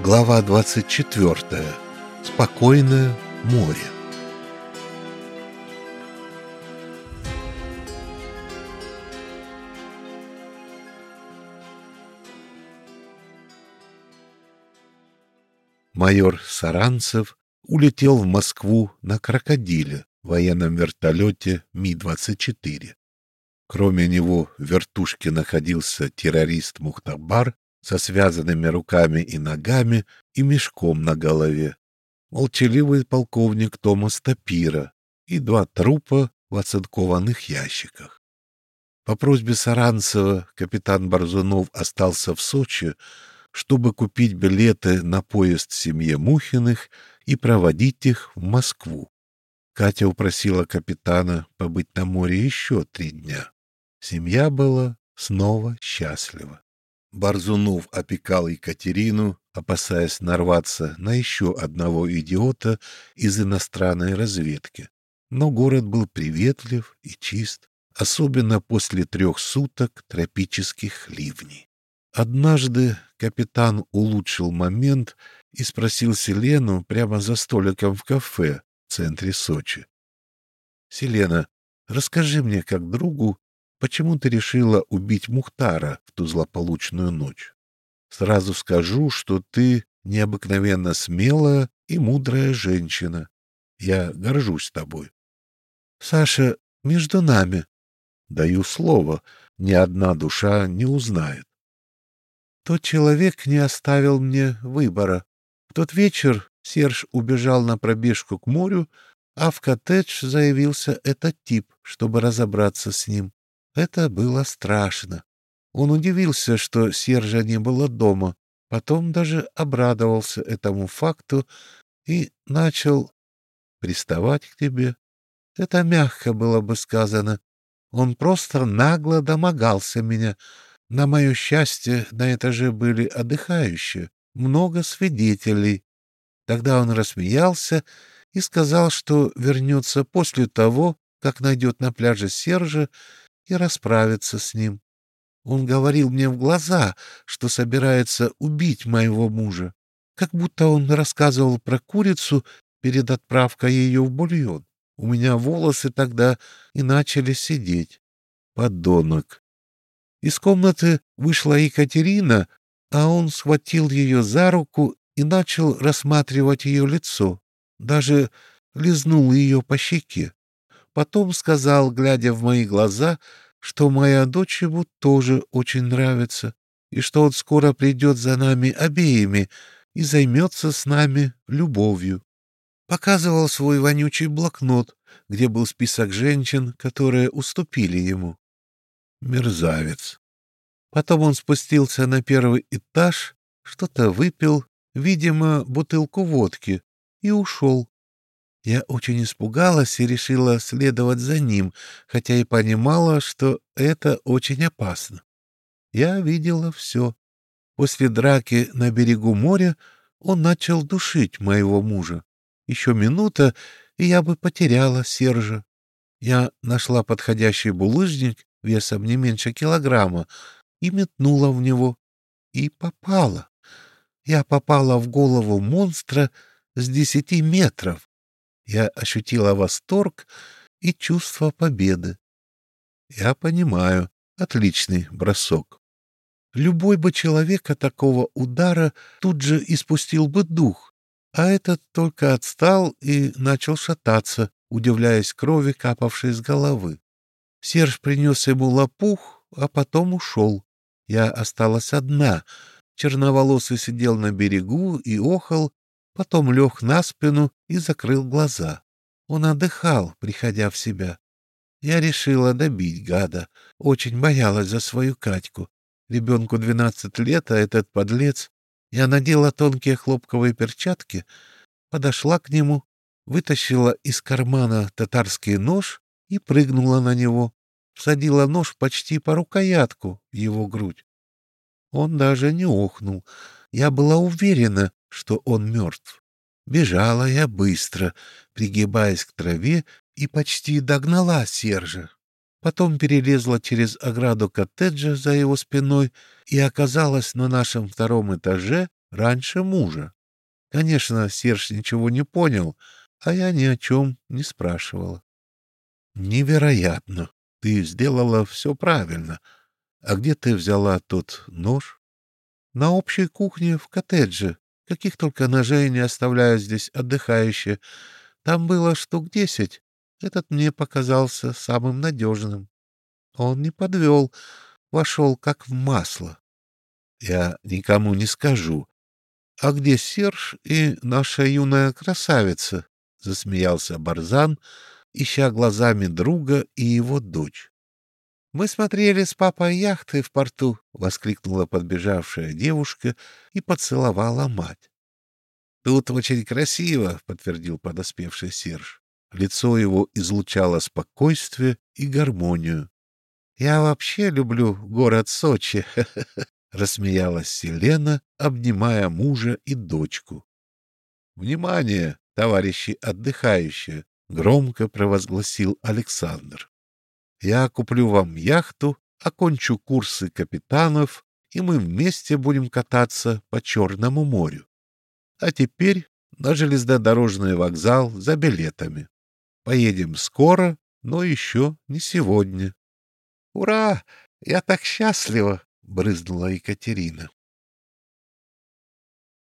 Глава 24. Спокойное море. Майор Саранцев улетел в Москву на «Крокодиле» военном вертолете Ми-24. Кроме него в вертушке находился террорист Мухтабар со связанными руками и ногами и мешком на голове, молчаливый полковник Томас Тапира и два трупа в оцинкованных ящиках. По просьбе Саранцева капитан Борзунов остался в Сочи, чтобы купить билеты на поезд семье Мухиных и проводить их в Москву. Катя упросила капитана побыть на море еще три дня. Семья была снова счастлива. Борзунов опекал Екатерину, опасаясь нарваться на еще одного идиота из иностранной разведки. Но город был приветлив и чист, особенно после трех суток тропических ливней. Однажды капитан улучшил момент и спросил Селену прямо за столиком в кафе в центре Сочи. «Селена, расскажи мне, как другу, почему ты решила убить Мухтара в ту злополучную ночь? Сразу скажу, что ты необыкновенно смелая и мудрая женщина. Я горжусь тобой. Саша, между нами. Даю слово, ни одна душа не узнает. Тот человек не оставил мне выбора. В тот вечер Серж убежал на пробежку к морю, а в коттедж заявился этот тип, чтобы разобраться с ним. Это было страшно. Он удивился, что Сержа не было дома, потом даже обрадовался этому факту и начал приставать к тебе. Это мягко было бы сказано. Он просто нагло домогался меня, на мое счастье, на этаже были отдыхающие, много свидетелей. Тогда он рассмеялся и сказал, что вернется после того, как найдет на пляже Сержа и расправится с ним. Он говорил мне в глаза, что собирается убить моего мужа, как будто он рассказывал про курицу перед отправкой ее в бульон. У меня волосы тогда и начали сидеть. Подонок. Из комнаты вышла Екатерина, а он схватил ее за руку и начал рассматривать ее лицо, даже лизнул ее по щеке. Потом сказал, глядя в мои глаза, что моя дочь ему тоже очень нравится, и что он скоро придет за нами обеими и займется с нами любовью. Показывал свой вонючий блокнот, где был список женщин, которые уступили ему. Мерзавец. Потом он спустился на первый этаж, что-то выпил, видимо, бутылку водки, и ушел. Я очень испугалась и решила следовать за ним, хотя и понимала, что это очень опасно. Я видела все. После драки на берегу моря он начал душить моего мужа. Еще минута, и я бы потеряла Сержа. Я нашла подходящий булыжник весом не меньше килограмма и метнула в него. И попала. Я попала в голову монстра с десяти метров. Я ощутила восторг и чувство победы. Я понимаю, отличный бросок. Любой бы человек от такого удара тут же испустил бы дух, а этот только отстал и начал шататься, удивляясь крови, капавшей с головы. Серж принес ему лопух, а потом ушел. Я осталась одна. Черноволосый сидел на берегу и охал, потом лег на спину и закрыл глаза. Он отдыхал, приходя в себя. Я решила добить гада. Очень боялась за свою Катьку. Ребенку двенадцать лет, а этот подлец. Я надела тонкие хлопковые перчатки, подошла к нему, вытащила из кармана татарский нож и прыгнула на него, всадила нож почти по рукоятку в его грудь. Он даже не охнул. Я была уверена, что он мертв. Бежала я быстро, пригибаясь к траве, и почти догнала Сержа. Потом перелезла через ограду коттеджа за его спиной и оказалась на нашем втором этаже раньше мужа. Конечно, Серж ничего не понял, а я ни о чем не спрашивала. Невероятно! Ты сделала все правильно. А где ты взяла тот нож? На общей кухне в коттедже. Каких только ножей не оставляют здесь отдыхающие. Там было штук десять. Этот мне показался самым надежным. Он не подвел, вошел как в масло. Я никому не скажу. А где Серж и наша юная красавица? — засмеялся Барзан, ища глазами друга и его дочь. «Мы смотрели с папой яхты в порту», — воскликнула подбежавшая девушка и поцеловала мать. «Тут очень красиво», — подтвердил подоспевший Серж. Лицо его излучало спокойствие и гармонию. «Я вообще люблю город Сочи», — рассмеялась Селена, обнимая мужа и дочку. «Внимание, товарищи отдыхающие!» — громко провозгласил Александр. Я куплю вам яхту, окончу курсы капитанов, и мы вместе будем кататься по Черному морю. А теперь на железнодорожный вокзал за билетами. Поедем скоро, но еще не сегодня. — Ура! Я так счастлива! — брызнула Екатерина.